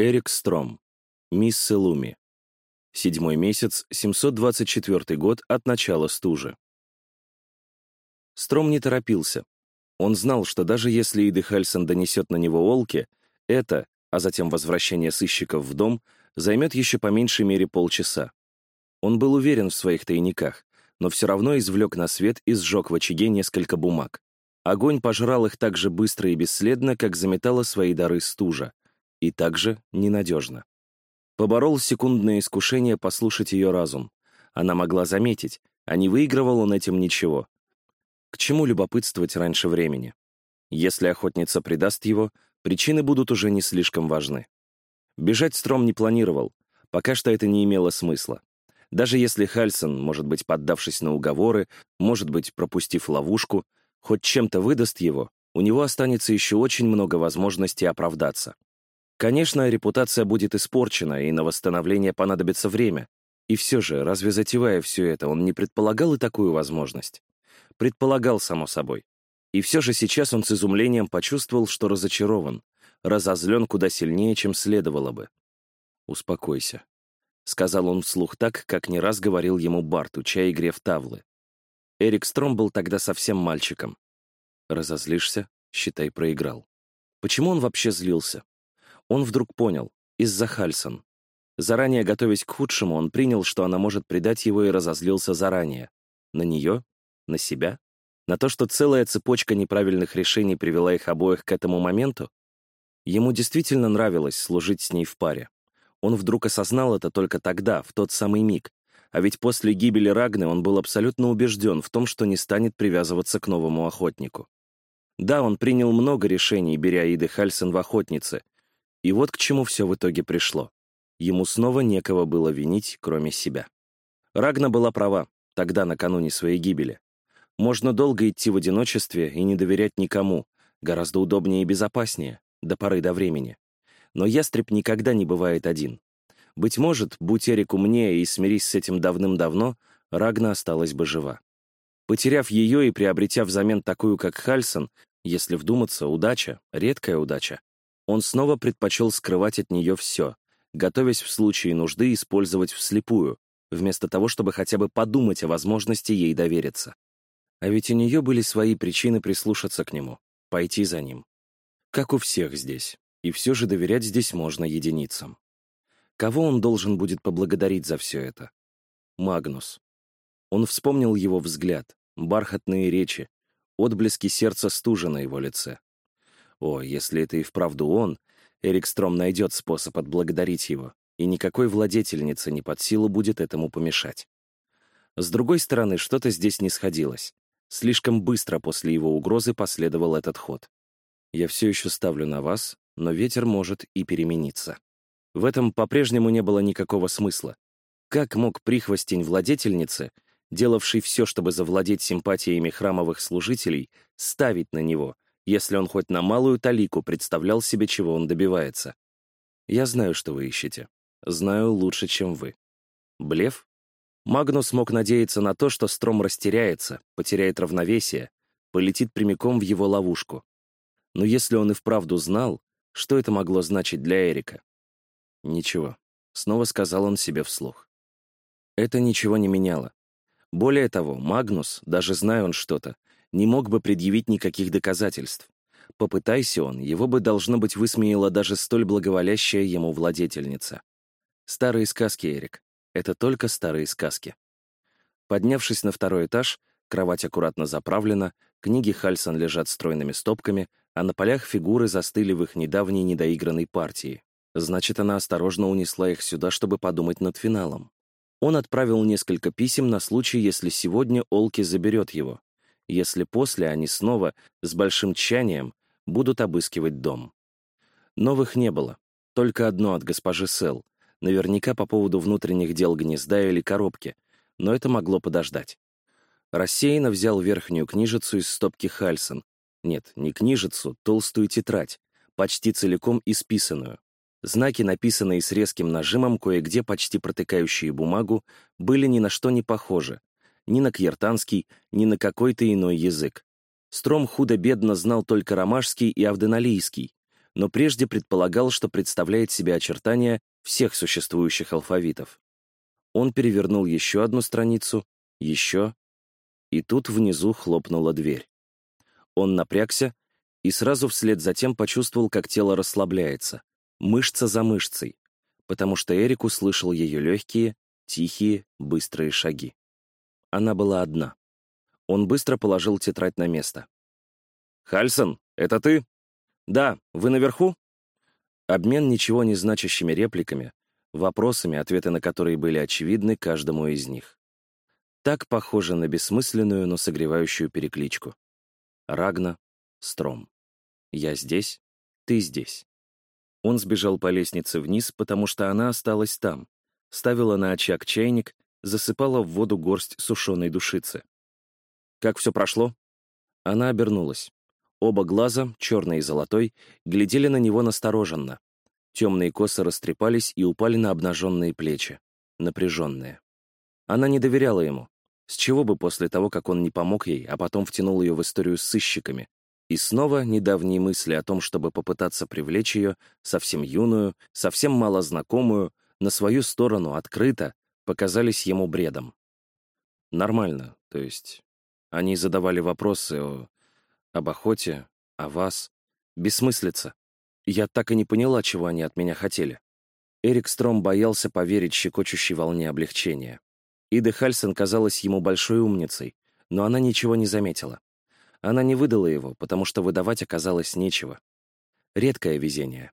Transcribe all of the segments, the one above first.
Эрик Стром. Мисс Луми. Седьмой месяц, 724 год от начала стужи. Стром не торопился. Он знал, что даже если Иды Хальсон донесет на него Олки, это, а затем возвращение сыщиков в дом, займет еще по меньшей мере полчаса. Он был уверен в своих тайниках, но все равно извлек на свет и сжег в очаге несколько бумаг. Огонь пожрал их так же быстро и бесследно, как заметала свои дары стужа, и также ненадежно. Поборол секундное искушение послушать ее разум. Она могла заметить, а не выигрывал он этим ничего. К чему любопытствовать раньше времени? Если охотница предаст его, причины будут уже не слишком важны. Бежать Стром не планировал, пока что это не имело смысла. Даже если Хальсон, может быть, поддавшись на уговоры, может быть, пропустив ловушку, хоть чем-то выдаст его, у него останется еще очень много возможностей оправдаться. Конечно, репутация будет испорчена, и на восстановление понадобится время. И все же, разве затевая все это, он не предполагал и такую возможность? Предполагал, само собой. И все же сейчас он с изумлением почувствовал, что разочарован, разозлен куда сильнее, чем следовало бы. «Успокойся», — сказал он вслух так, как не раз говорил ему Барт, уча игре в тавлы. Эрик Стром был тогда совсем мальчиком. «Разозлишься? Считай, проиграл». Почему он вообще злился? Он вдруг понял, из-за Хальсон. Заранее готовясь к худшему, он принял, что она может предать его и разозлился заранее. На нее? На себя? На то, что целая цепочка неправильных решений привела их обоих к этому моменту? Ему действительно нравилось служить с ней в паре. Он вдруг осознал это только тогда, в тот самый миг. А ведь после гибели Рагны он был абсолютно убежден в том, что не станет привязываться к новому охотнику. Да, он принял много решений, беря Иды Хальсен в охотницы, и вот к чему все в итоге пришло. Ему снова некого было винить, кроме себя. Рагна была права, тогда, накануне своей гибели. Можно долго идти в одиночестве и не доверять никому, гораздо удобнее и безопаснее, до поры до времени. Но ястреб никогда не бывает один. Быть может, будь Эрик умнее и смирись с этим давным-давно, Рагна осталась бы жива. Потеряв ее и приобретя взамен такую, как Хальсон, если вдуматься, удача, редкая удача, он снова предпочел скрывать от нее все, готовясь в случае нужды использовать вслепую, вместо того, чтобы хотя бы подумать о возможности ей довериться. А ведь у нее были свои причины прислушаться к нему, пойти за ним. Как у всех здесь, и все же доверять здесь можно единицам. Кого он должен будет поблагодарить за все это? Магнус. Он вспомнил его взгляд, бархатные речи, отблески сердца стужа на его лице. О, если это и вправду он, Эрик Стром найдет способ отблагодарить его, и никакой владетельнице не под силу будет этому помешать. С другой стороны, что-то здесь не сходилось. Слишком быстро после его угрозы последовал этот ход. «Я все еще ставлю на вас, но ветер может и перемениться». В этом по-прежнему не было никакого смысла. Как мог прихвостень владетельницы, делавший все, чтобы завладеть симпатиями храмовых служителей, ставить на него — если он хоть на малую талику представлял себе, чего он добивается. Я знаю, что вы ищете. Знаю лучше, чем вы. Блеф? Магнус мог надеяться на то, что Стром растеряется, потеряет равновесие, полетит прямиком в его ловушку. Но если он и вправду знал, что это могло значить для Эрика? Ничего. Снова сказал он себе вслух. Это ничего не меняло. Более того, Магнус, даже зная он что-то, не мог бы предъявить никаких доказательств. Попытайся он, его бы, должно быть, высмеяла даже столь благоволящая ему владетельница. Старые сказки, Эрик. Это только старые сказки. Поднявшись на второй этаж, кровать аккуратно заправлена, книги Хальсон лежат стройными стопками, а на полях фигуры застыли в их недавней недоигранной партии. Значит, она осторожно унесла их сюда, чтобы подумать над финалом. Он отправил несколько писем на случай, если сегодня Олки заберет его если после они снова, с большим тщанием, будут обыскивать дом. Новых не было, только одно от госпожи Сел, наверняка по поводу внутренних дел гнезда или коробки, но это могло подождать. Рассеянно взял верхнюю книжицу из стопки Хальсон. Нет, не книжицу, толстую тетрадь, почти целиком исписанную. Знаки, написанные с резким нажимом, кое-где почти протыкающие бумагу, были ни на что не похожи, ни на кьертанский, ни на какой-то иной язык. Стром худо-бедно знал только ромашский и авденалийский, но прежде предполагал, что представляет себе очертания всех существующих алфавитов. Он перевернул еще одну страницу, еще, и тут внизу хлопнула дверь. Он напрягся и сразу вслед за тем почувствовал, как тело расслабляется, мышца за мышцей, потому что Эрик услышал ее легкие, тихие, быстрые шаги. Она была одна. Он быстро положил тетрадь на место. «Хальсон, это ты?» «Да, вы наверху?» Обмен ничего не значащими репликами, вопросами, ответы на которые были очевидны каждому из них. Так похоже на бессмысленную, но согревающую перекличку. Рагна, Стром. Я здесь, ты здесь. Он сбежал по лестнице вниз, потому что она осталась там, ставила на очаг чайник, засыпала в воду горсть сушеной душицы. «Как все прошло?» Она обернулась. Оба глаза, черный и золотой, глядели на него настороженно. Темные косы растрепались и упали на обнаженные плечи, напряженные. Она не доверяла ему. С чего бы после того, как он не помог ей, а потом втянул ее в историю с сыщиками, и снова недавние мысли о том, чтобы попытаться привлечь ее, совсем юную, совсем мало знакомую, на свою сторону открыто, показались ему бредом. Нормально, то есть. Они задавали вопросы о... об охоте, о вас. Бессмыслица. Я так и не поняла, чего они от меня хотели. Эрик Стром боялся поверить щекочущей волне облегчения. Ида Хальсон казалась ему большой умницей, но она ничего не заметила. Она не выдала его, потому что выдавать оказалось нечего. Редкое везение.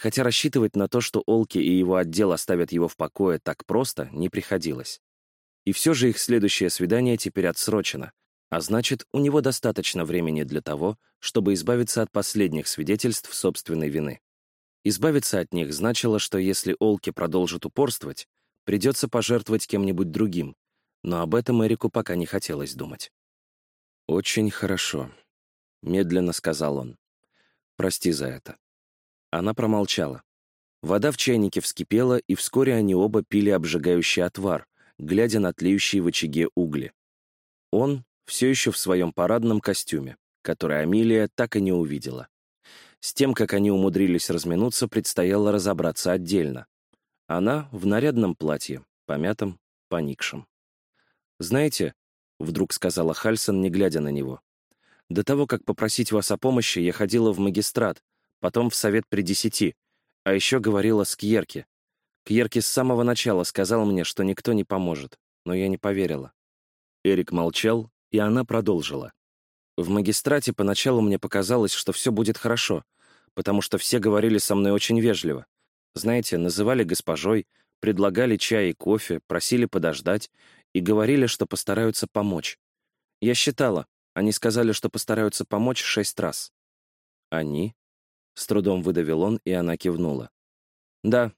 Хотя рассчитывать на то, что Олки и его отдел оставят его в покое так просто, не приходилось. И все же их следующее свидание теперь отсрочено, а значит, у него достаточно времени для того, чтобы избавиться от последних свидетельств собственной вины. Избавиться от них значило, что если Олки продолжит упорствовать, придется пожертвовать кем-нибудь другим, но об этом Эрику пока не хотелось думать. «Очень хорошо», — медленно сказал он. «Прости за это». Она промолчала. Вода в чайнике вскипела, и вскоре они оба пили обжигающий отвар, глядя на тлеющие в очаге угли. Он все еще в своем парадном костюме, который Амилия так и не увидела. С тем, как они умудрились разминуться, предстояло разобраться отдельно. Она в нарядном платье, помятом, поникшем. «Знаете, вдруг сказала Хальсон, не глядя на него. «До того, как попросить вас о помощи, я ходила в магистрат, потом в совет при десяти, а еще говорила с Кьерки. Кьерки с самого начала сказал мне, что никто не поможет, но я не поверила». Эрик молчал, и она продолжила. «В магистрате поначалу мне показалось, что все будет хорошо, потому что все говорили со мной очень вежливо. Знаете, называли госпожой, предлагали чай и кофе, просили подождать, и говорили, что постараются помочь. Я считала, они сказали, что постараются помочь шесть раз. Они? С трудом выдавил он, и она кивнула. Да.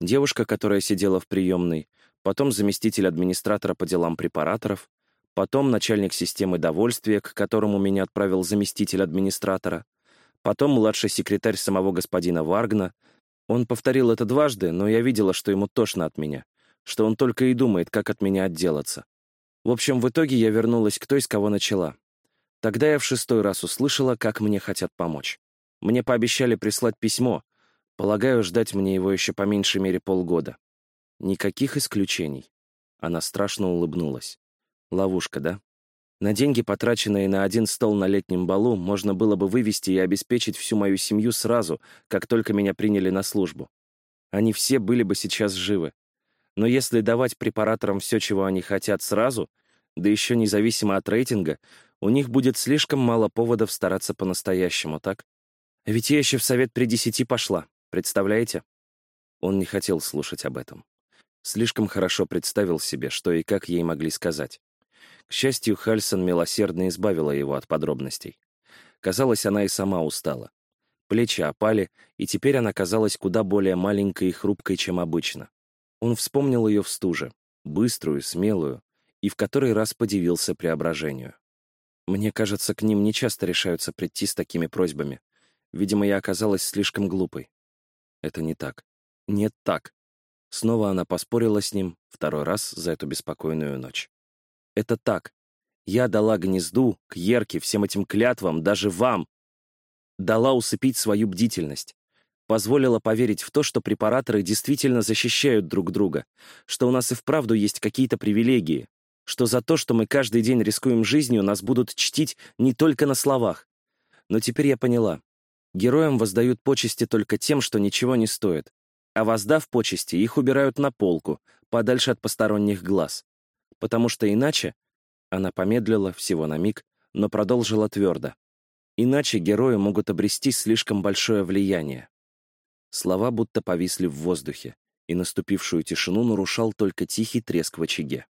Девушка, которая сидела в приемной, потом заместитель администратора по делам препараторов, потом начальник системы довольствия, к которому меня отправил заместитель администратора, потом младший секретарь самого господина Варгна. Он повторил это дважды, но я видела, что ему тошно от меня что он только и думает, как от меня отделаться. В общем, в итоге я вернулась к той, с кого начала. Тогда я в шестой раз услышала, как мне хотят помочь. Мне пообещали прислать письмо. Полагаю, ждать мне его еще по меньшей мере полгода. Никаких исключений. Она страшно улыбнулась. Ловушка, да? На деньги, потраченные на один стол на летнем балу, можно было бы вывести и обеспечить всю мою семью сразу, как только меня приняли на службу. Они все были бы сейчас живы. Но если давать препараторам все, чего они хотят сразу, да еще независимо от рейтинга, у них будет слишком мало поводов стараться по-настоящему, так? Ведь я еще в совет при десяти пошла, представляете? Он не хотел слушать об этом. Слишком хорошо представил себе, что и как ей могли сказать. К счастью, Хальсон милосердно избавила его от подробностей. Казалось, она и сама устала. Плечи опали, и теперь она казалась куда более маленькой и хрупкой, чем обычно. Он вспомнил ее в стуже, быструю, смелую, и в который раз подивился преображению. Мне кажется, к ним нечасто решаются прийти с такими просьбами. Видимо, я оказалась слишком глупой. Это не так. Нет так. Снова она поспорила с ним второй раз за эту беспокойную ночь. Это так. Я дала гнезду, к Ерке, всем этим клятвам, даже вам. дала усыпить свою бдительность, позволила поверить в то, что препараторы действительно защищают друг друга, что у нас и вправду есть какие-то привилегии, что за то, что мы каждый день рискуем жизнью, нас будут чтить не только на словах. Но теперь я поняла. Героям воздают почести только тем, что ничего не стоит. А воздав почести, их убирают на полку, подальше от посторонних глаз. Потому что иначе... Она помедлила всего на миг, но продолжила твердо. Иначе герои могут обрести слишком большое влияние. Слова будто повисли в воздухе, и наступившую тишину нарушал только тихий треск в очаге.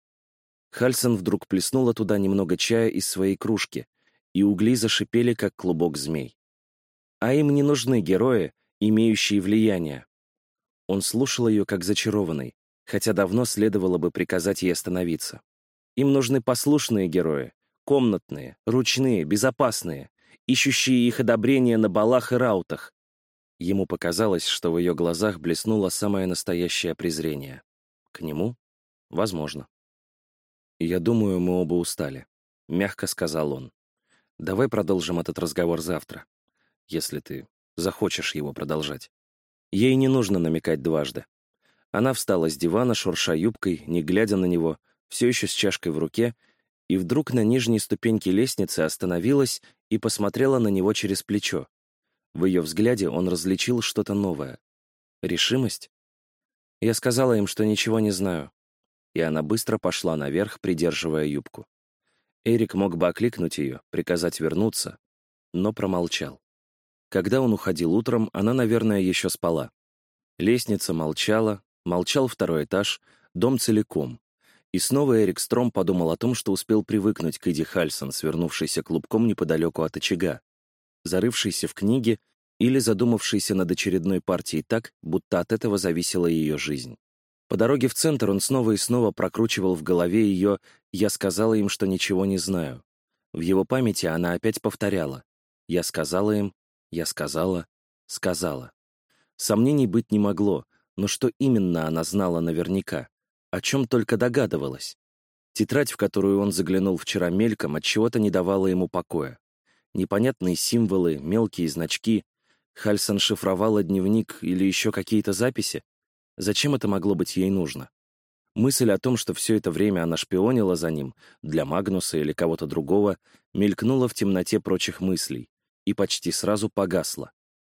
Хальсон вдруг плеснула туда немного чая из своей кружки, и угли зашипели, как клубок змей. А им не нужны герои, имеющие влияние. Он слушал ее как зачарованный, хотя давно следовало бы приказать ей остановиться. Им нужны послушные герои, комнатные, ручные, безопасные, ищущие их одобрение на балах и раутах. Ему показалось, что в ее глазах блеснуло самое настоящее презрение. К нему? Возможно. «Я думаю, мы оба устали», — мягко сказал он. «Давай продолжим этот разговор завтра, если ты захочешь его продолжать». Ей не нужно намекать дважды. Она встала с дивана, шурша юбкой, не глядя на него, все еще с чашкой в руке, и вдруг на нижней ступеньке лестницы остановилась и посмотрела на него через плечо. В ее взгляде он различил что-то новое. Решимость? Я сказала им, что ничего не знаю, и она быстро пошла наверх, придерживая юбку. Эрик мог бы окликнуть ее, приказать вернуться, но промолчал. Когда он уходил утром, она, наверное, еще спала. Лестница молчала, молчал второй этаж, дом целиком. И снова Эрик Стром подумал о том, что успел привыкнуть к Иди Хальсон, свернувшейся клубком неподалеку от очага, зарывшейся в книге или задумавшейся над очередной партией так, будто от этого зависела ее жизнь. По дороге в центр он снова и снова прокручивал в голове ее «я сказала им, что ничего не знаю». В его памяти она опять повторяла «я сказала им, я сказала, сказала». Сомнений быть не могло, но что именно она знала наверняка? О чем только догадывалась? Тетрадь, в которую он заглянул вчера мельком, от чего то не давала ему покоя. Непонятные символы, мелкие значки. Хальсон шифровала дневник или еще какие-то записи? Зачем это могло быть ей нужно? Мысль о том, что все это время она шпионила за ним, для Магнуса или кого-то другого, мелькнула в темноте прочих мыслей и почти сразу погасла.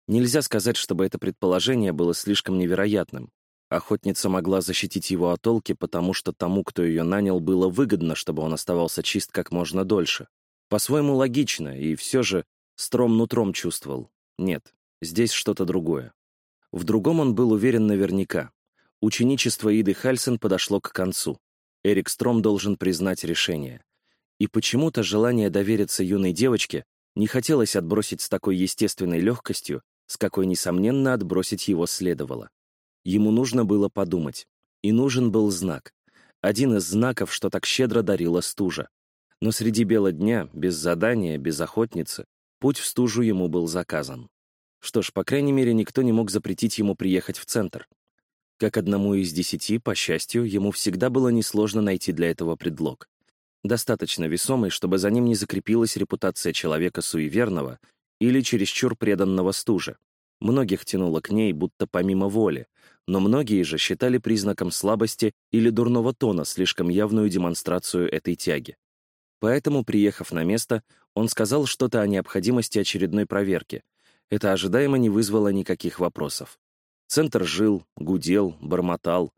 Нельзя сказать, чтобы это предположение было слишком невероятным. Охотница могла защитить его от толки, потому что тому, кто ее нанял, было выгодно, чтобы он оставался чист как можно дольше. По-своему логично, и все же Стром нутром чувствовал. Нет, здесь что-то другое. В другом он был уверен наверняка. Ученичество Иды Хальсен подошло к концу. Эрик Стром должен признать решение. И почему-то желание довериться юной девочке не хотелось отбросить с такой естественной легкостью, с какой, несомненно, отбросить его следовало. Ему нужно было подумать. И нужен был знак. Один из знаков, что так щедро дарила стужа. Но среди бела дня, без задания, без охотницы, путь в стужу ему был заказан. Что ж, по крайней мере, никто не мог запретить ему приехать в центр. Как одному из десяти, по счастью, ему всегда было несложно найти для этого предлог. Достаточно весомый, чтобы за ним не закрепилась репутация человека суеверного или чересчур преданного стуже. Многих тянуло к ней, будто помимо воли, но многие же считали признаком слабости или дурного тона слишком явную демонстрацию этой тяги. Поэтому, приехав на место, он сказал что-то о необходимости очередной проверки, это ожидаемо не вызвало никаких вопросов. Центр жил, гудел, бормотал.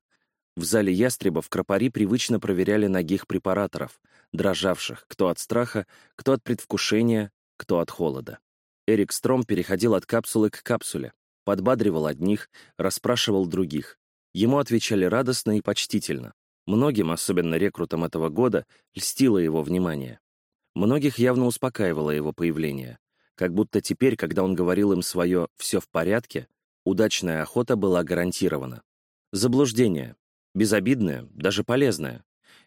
В зале ястребов кропари привычно проверяли ногих препараторов, дрожавших, кто от страха, кто от предвкушения, кто от холода. Эрик Стром переходил от капсулы к капсуле, подбадривал одних, расспрашивал других. Ему отвечали радостно и почтительно. Многим, особенно рекрутам этого года, льстило его внимание. Многих явно успокаивало его появление. Как будто теперь, когда он говорил им свое «все в порядке», удачная охота была гарантирована. Заблуждение. Безобидное, даже полезное.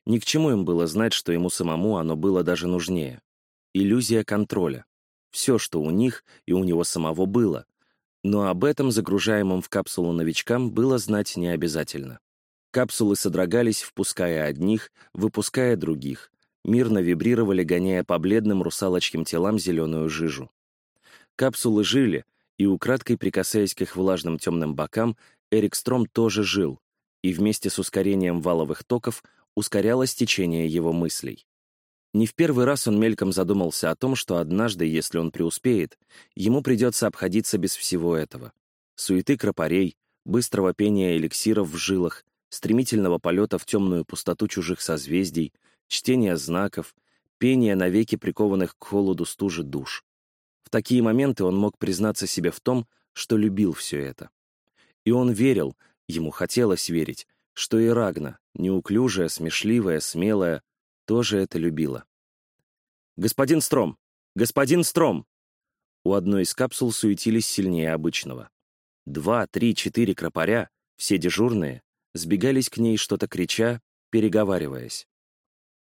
Ни к чему им было знать, что ему самому оно было даже нужнее. Иллюзия контроля. Все, что у них и у него самого было. Но об этом, загружаемом в капсулу новичкам, было знать не обязательно. Капсулы содрогались, впуская одних, выпуская других. Мирно вибрировали, гоняя по бледным русалочьим телам зеленую жижу. Капсулы жили, и, украдкой прикасаясь к их влажным темным бокам, Эрик Стром тоже жил, и вместе с ускорением валовых токов ускорялось течение его мыслей. Не в первый раз он мельком задумался о том, что однажды, если он преуспеет, ему придется обходиться без всего этого. Суеты кропарей, быстрого пения эликсиров в жилах, стремительного полета в темную пустоту чужих созвездий, чтения знаков, пения навеки прикованных к холоду стужи душ. В такие моменты он мог признаться себе в том, что любил все это. И он верил, ему хотелось верить, что и Рагна, неуклюжая, смешливая, смелая, тоже это любила. «Господин Стром! Господин Стром!» У одной из капсул суетились сильнее обычного. Два, три, четыре кропаря, все дежурные, сбегались к ней, что-то крича, переговариваясь.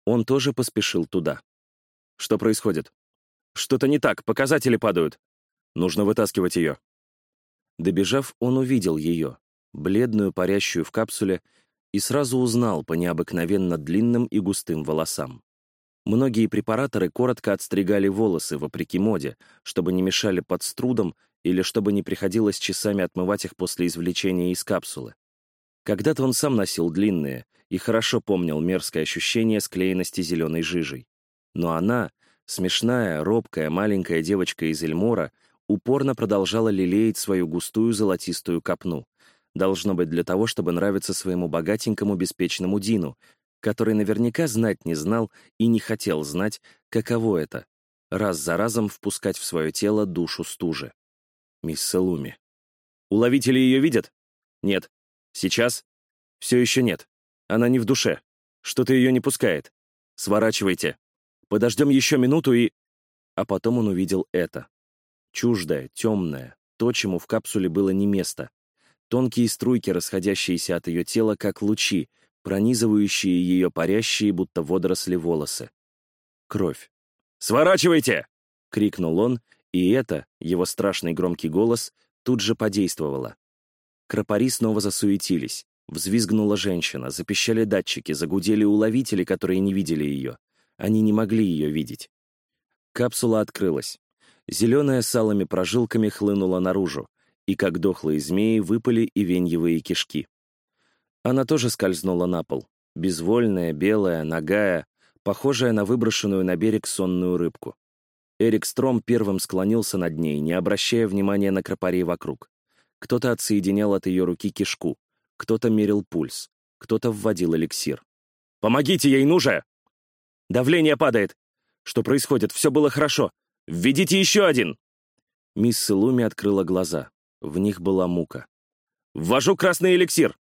Он тоже поспешил туда. «Что происходит?» «Что-то не так, показатели падают. Нужно вытаскивать ее». Добежав, он увидел ее, бледную, парящую в капсуле, и сразу узнал по необыкновенно длинным и густым волосам. Многие препараторы коротко отстригали волосы, вопреки моде, чтобы не мешали под струдом или чтобы не приходилось часами отмывать их после извлечения из капсулы. Когда-то он сам носил длинные и хорошо помнил мерзкое ощущение склеенности зеленой жижей. Но она, смешная, робкая, маленькая девочка из Эльмора, упорно продолжала лелеять свою густую золотистую копну. Должно быть для того, чтобы нравиться своему богатенькому беспечному Дину, который наверняка знать не знал и не хотел знать, каково это — раз за разом впускать в свое тело душу стужи. Мисс Салуми. «Уловители ее видят?» «Нет». «Сейчас?» «Все еще нет. Она не в душе. Что-то ее не пускает. Сворачивайте. Подождем еще минуту и...» А потом он увидел это. Чуждое, темное, то, чему в капсуле было не место. Тонкие струйки, расходящиеся от ее тела, как лучи, пронизывающие ее парящие, будто водоросли волосы. Кровь. «Сворачивайте!» — крикнул он, и это, его страшный громкий голос, тут же подействовало. Кропари снова засуетились. Взвизгнула женщина, запищали датчики, загудели уловители, которые не видели ее. Они не могли ее видеть. Капсула открылась. Зеленая с алыми прожилками хлынула наружу, и как дохлые змеи выпали и веньевые кишки. Она тоже скользнула на пол, безвольная, белая, нагая, похожая на выброшенную на берег сонную рыбку. Эрик Стром первым склонился над ней, не обращая внимания на кропарей вокруг. Кто-то отсоединял от ее руки кишку, кто-то мерил пульс, кто-то вводил эликсир. «Помогите ей, ну же!» «Давление падает!» «Что происходит? Все было хорошо! Введите еще один!» Мисс Луми открыла глаза. В них была мука. «Ввожу красный эликсир!»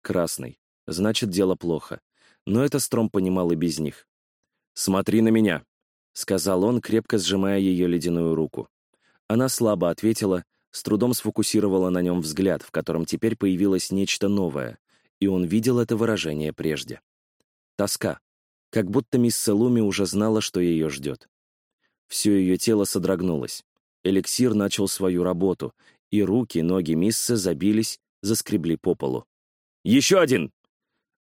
Красный. Значит, дело плохо. Но это Стром понимал и без них. «Смотри на меня», — сказал он, крепко сжимая ее ледяную руку. Она слабо ответила, с трудом сфокусировала на нем взгляд, в котором теперь появилось нечто новое, и он видел это выражение прежде. Тоска. Как будто мисс Селуми уже знала, что ее ждет. Все ее тело содрогнулось. Эликсир начал свою работу, и руки, ноги миссы забились, заскребли по полу. Еще один!»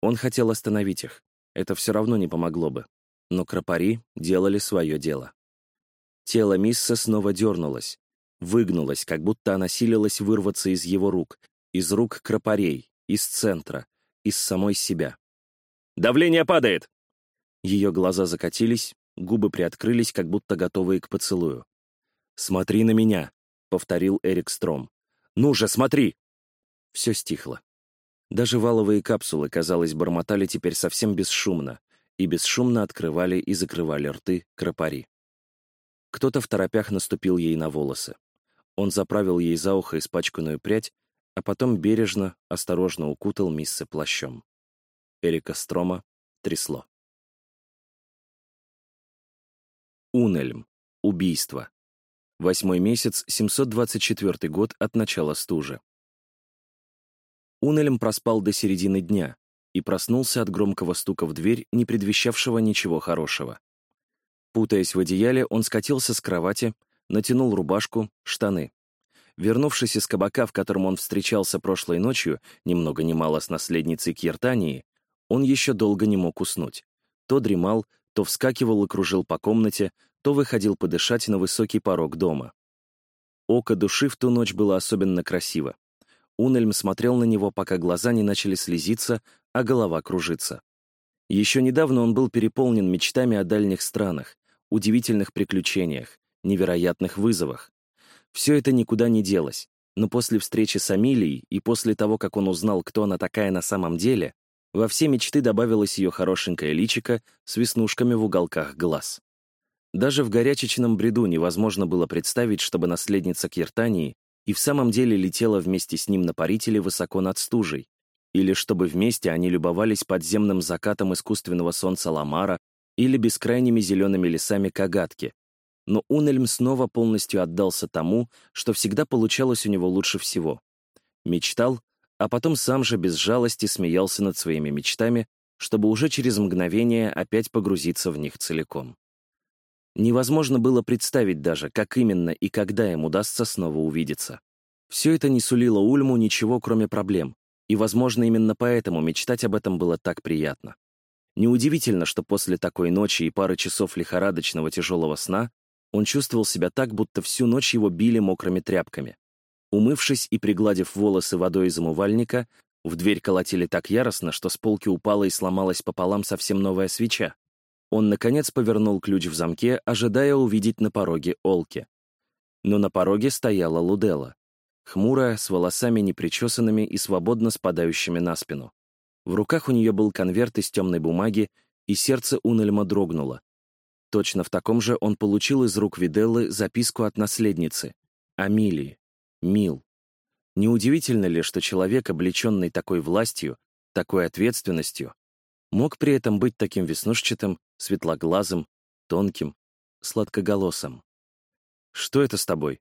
Он хотел остановить их. Это все равно не помогло бы. Но кропари делали свое дело. Тело Мисса снова дернулось, выгнулось, как будто она силилась вырваться из его рук, из рук кропарей, из центра, из самой себя. «Давление падает!» Ее глаза закатились, губы приоткрылись, как будто готовые к поцелую. «Смотри на меня», — повторил Эрик Стром. «Ну же, смотри!» Все стихло. Даже валовые капсулы, казалось, бормотали теперь совсем бесшумно, и бесшумно открывали и закрывали рты кропари. Кто-то в торопях наступил ей на волосы. Он заправил ей за ухо испачканную прядь, а потом бережно, осторожно укутал Миссы плащом. Эрика Строма трясло. Унельм. Убийство. Восьмой месяц, 724 год от начала стужи. Унелем проспал до середины дня и проснулся от громкого стука в дверь, не предвещавшего ничего хорошего. Путаясь в одеяле, он скатился с кровати, натянул рубашку, штаны. Вернувшись из кабака, в котором он встречался прошлой ночью, ни много ни мало с наследницей Кьертании, он еще долго не мог уснуть. То дремал, то вскакивал и кружил по комнате, то выходил подышать на высокий порог дома. Око души в ту ночь было особенно красиво. Унельм смотрел на него, пока глаза не начали слезиться, а голова кружиться. Еще недавно он был переполнен мечтами о дальних странах, удивительных приключениях, невероятных вызовах. Все это никуда не делось, но после встречи с Амилией и после того, как он узнал, кто она такая на самом деле, во все мечты добавилось ее хорошенькое личико с веснушками в уголках глаз. Даже в горячечном бреду невозможно было представить, чтобы наследница Киртании и в самом деле летела вместе с ним на парителе высоко над стужей, или чтобы вместе они любовались подземным закатом искусственного солнца Ламара или бескрайними зелеными лесами Кагатки. Но Унельм снова полностью отдался тому, что всегда получалось у него лучше всего. Мечтал, а потом сам же без жалости смеялся над своими мечтами, чтобы уже через мгновение опять погрузиться в них целиком. Невозможно было представить даже, как именно и когда им удастся снова увидеться. Все это не сулило Ульму ничего, кроме проблем, и, возможно, именно поэтому мечтать об этом было так приятно. Неудивительно, что после такой ночи и пары часов лихорадочного тяжелого сна он чувствовал себя так, будто всю ночь его били мокрыми тряпками. Умывшись и пригладив волосы водой из умывальника, в дверь колотили так яростно, что с полки упала и сломалась пополам совсем новая свеча. Он, наконец, повернул ключ в замке, ожидая увидеть на пороге Олки. Но на пороге стояла Лудела, хмурая, с волосами непричесанными и свободно спадающими на спину. В руках у нее был конверт из темной бумаги, и сердце Унельма дрогнуло. Точно в таком же он получил из рук Виделлы записку от наследницы, Амилии, Мил. Неудивительно ли, что человек, облеченный такой властью, такой ответственностью, мог при этом быть таким веснушчатым, светлоглазым, тонким, сладкоголосым. «Что это с тобой?»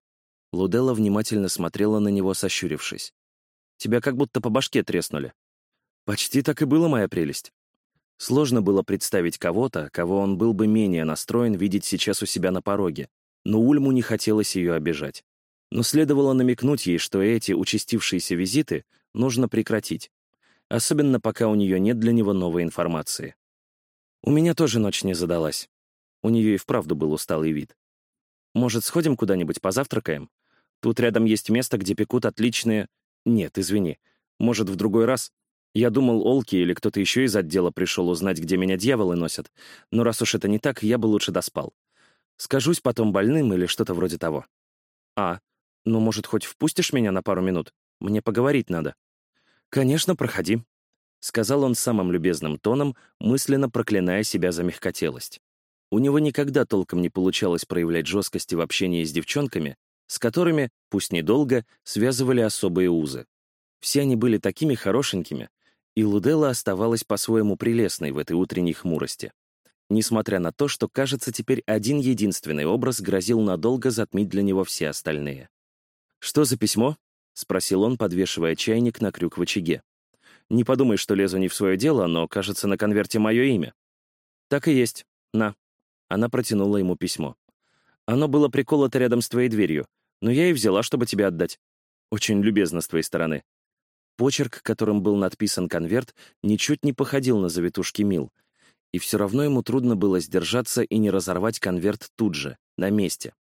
Луделла внимательно смотрела на него, сощурившись. «Тебя как будто по башке треснули». «Почти так и было, моя прелесть». Сложно было представить кого-то, кого он был бы менее настроен видеть сейчас у себя на пороге, но Ульму не хотелось ее обижать. Но следовало намекнуть ей, что эти участившиеся визиты нужно прекратить, особенно пока у нее нет для него новой информации. У меня тоже ночь не задалась. У нее и вправду был усталый вид. Может, сходим куда-нибудь позавтракаем? Тут рядом есть место, где пекут отличные... Нет, извини. Может, в другой раз? Я думал, Олки или кто-то еще из отдела пришел узнать, где меня дьяволы носят. Но раз уж это не так, я бы лучше доспал. Скажусь потом больным или что-то вроде того. А, ну, может, хоть впустишь меня на пару минут? Мне поговорить надо. Конечно, проходи. — сказал он самым любезным тоном, мысленно проклиная себя за мягкотелость. У него никогда толком не получалось проявлять жесткости в общении с девчонками, с которыми, пусть недолго, связывали особые узы. Все они были такими хорошенькими, и Луделла оставалась по-своему прелестной в этой утренней хмурости. Несмотря на то, что, кажется, теперь один единственный образ грозил надолго затмить для него все остальные. «Что за письмо?» — спросил он, подвешивая чайник на крюк в очаге. Не подумай, что лезу не в свое дело, но, кажется, на конверте мое имя. Так и есть. На. Она протянула ему письмо. Оно было приколото рядом с твоей дверью, но я и взяла, чтобы тебе отдать. Очень любезно с твоей стороны. Почерк, которым был надписан конверт, ничуть не походил на завитушки Мил, и все равно ему трудно было сдержаться и не разорвать конверт тут же, на месте.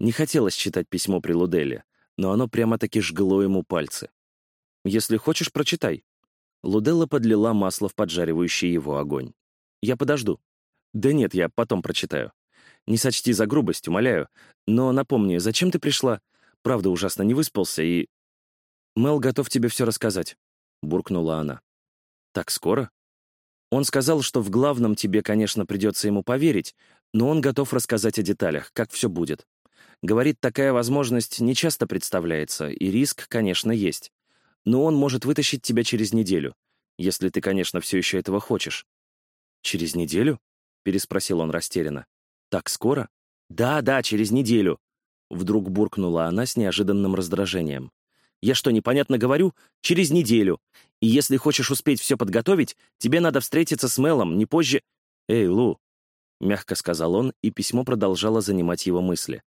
Не хотелось читать письмо при Луделе, но оно прямо-таки жгло ему пальцы. «Если хочешь, прочитай», Луделла подлила масло в поджаривающий его огонь. «Я подожду». «Да нет, я потом прочитаю. Не сочти за грубость, умоляю. Но напомни, зачем ты пришла? Правда, ужасно не выспался и...» «Мел готов тебе все рассказать», — буркнула она. «Так скоро?» Он сказал, что в главном тебе, конечно, придется ему поверить, но он готов рассказать о деталях, как все будет. Говорит, такая возможность нечасто представляется, и риск, конечно, есть но он может вытащить тебя через неделю, если ты, конечно, все еще этого хочешь». «Через неделю?» — переспросил он растерянно. «Так скоро?» «Да, да, через неделю», — вдруг буркнула она с неожиданным раздражением. «Я что, непонятно говорю? Через неделю. И если хочешь успеть все подготовить, тебе надо встретиться с Мелом не позже...» «Эй, Лу», — мягко сказал он, и письмо продолжало занимать его мысли.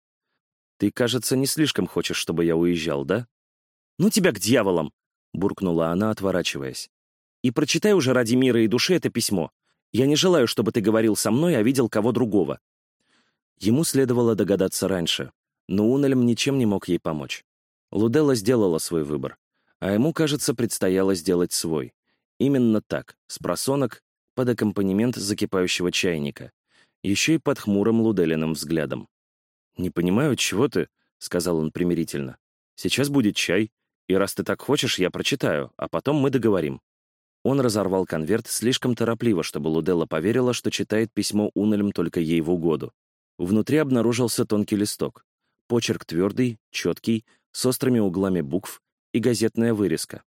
«Ты, кажется, не слишком хочешь, чтобы я уезжал, да?» «Ну тебя к дьяволам!» буркнула она, отворачиваясь. «И прочитай уже ради мира и души это письмо. Я не желаю, чтобы ты говорил со мной, а видел кого другого». Ему следовало догадаться раньше. но Унельм ничем не мог ей помочь. Луделла сделала свой выбор, а ему, кажется, предстояло сделать свой. Именно так, с просонок, под аккомпанемент закипающего чайника, еще и под хмурым Луделиным взглядом. «Не понимаю, чего ты?» — сказал он примирительно. «Сейчас будет чай, и раз ты так хочешь, я прочитаю, а потом мы договорим». Он разорвал конверт слишком торопливо, чтобы Луделла поверила, что читает письмо Унельм только ей в угоду. Внутри обнаружился тонкий листок. Почерк твердый, четкий, с острыми углами букв и газетная вырезка.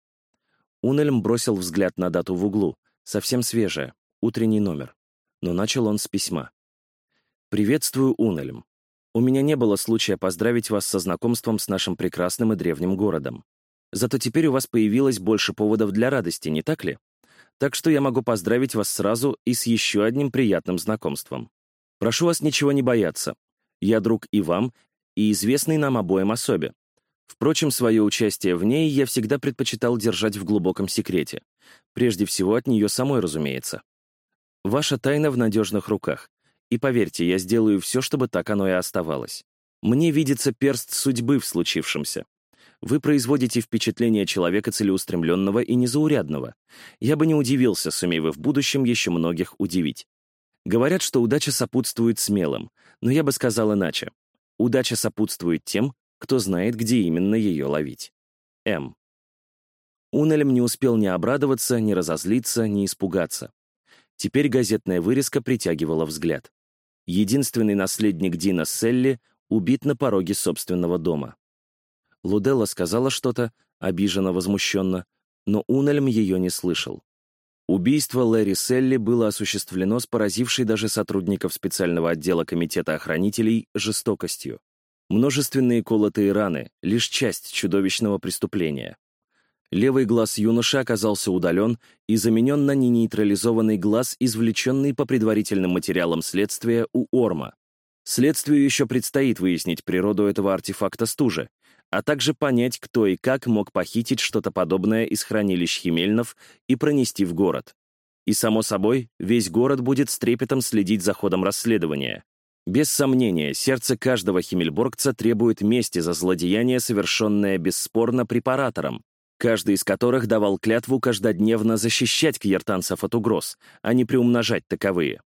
Унельм бросил взгляд на дату в углу, совсем свежая, утренний номер. Но начал он с письма. «Приветствую, Унельм. У меня не было случая поздравить вас со знакомством с нашим прекрасным и древним городом. Зато теперь у вас появилось больше поводов для радости, не так ли? Так что я могу поздравить вас сразу и с еще одним приятным знакомством. Прошу вас ничего не бояться. Я друг и вам, и известный нам обоим особе. Впрочем, свое участие в ней я всегда предпочитал держать в глубоком секрете. Прежде всего от нее самой, разумеется. Ваша тайна в надежных руках. И поверьте, я сделаю все, чтобы так оно и оставалось. Мне видится перст судьбы в случившемся. Вы производите впечатление человека целеустремленного и незаурядного. Я бы не удивился, сумей вы в будущем еще многих удивить. Говорят, что удача сопутствует смелым, но я бы сказал иначе. Удача сопутствует тем, кто знает, где именно ее ловить. М. Унельм не успел ни обрадоваться, ни разозлиться, ни испугаться. Теперь газетная вырезка притягивала взгляд. Единственный наследник Дина Селли убит на пороге собственного дома. Луделла сказала что-то, обиженно, возмущенно, но Унельм ее не слышал. Убийство Лэри Селли было осуществлено с поразившей даже сотрудников специального отдела Комитета охранителей жестокостью. Множественные колотые раны — лишь часть чудовищного преступления. Левый глаз юноши оказался удален и заменен на ненейтрализованный глаз, извлеченный по предварительным материалам следствия у Орма. Следствию еще предстоит выяснить природу этого артефакта стужи, а также понять, кто и как мог похитить что-то подобное из хранилищ Химельнов и пронести в город. И, само собой, весь город будет с трепетом следить за ходом расследования. Без сомнения, сердце каждого химельборгца требует мести за злодеяние, совершенное бесспорно препаратором, каждый из которых давал клятву каждодневно защищать кьертанцев от угроз, а не приумножать таковые.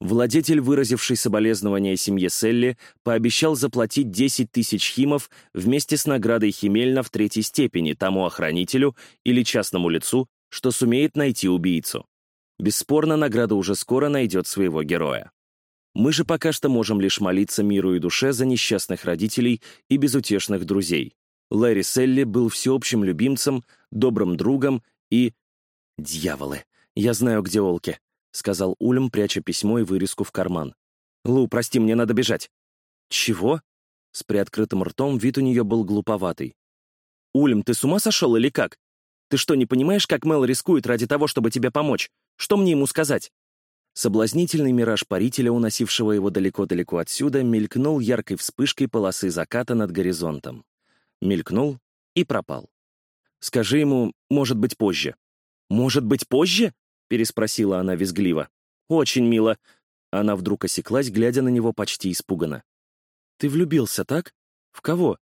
Владетель, выразивший соболезнования семье Селли, пообещал заплатить 10 тысяч химов вместе с наградой Химельна в третьей степени тому охранителю или частному лицу, что сумеет найти убийцу. Бесспорно, награда уже скоро найдет своего героя. Мы же пока что можем лишь молиться миру и душе за несчастных родителей и безутешных друзей. Лэри Селли был всеобщим любимцем, добрым другом и... Дьяволы! Я знаю, где Олки. — сказал Ульм, пряча письмо и вырезку в карман. «Лу, прости, мне надо бежать». «Чего?» С приоткрытым ртом вид у нее был глуповатый. «Ульм, ты с ума сошел или как? Ты что, не понимаешь, как Мел рискует ради того, чтобы тебе помочь? Что мне ему сказать?» Соблазнительный мираж парителя, уносившего его далеко-далеко отсюда, мелькнул яркой вспышкой полосы заката над горизонтом. Мелькнул и пропал. «Скажи ему, может быть, позже». «Может быть, позже?» переспросила она визгливо. «Очень мило». Она вдруг осеклась, глядя на него почти испуганно. «Ты влюбился, так? В кого?»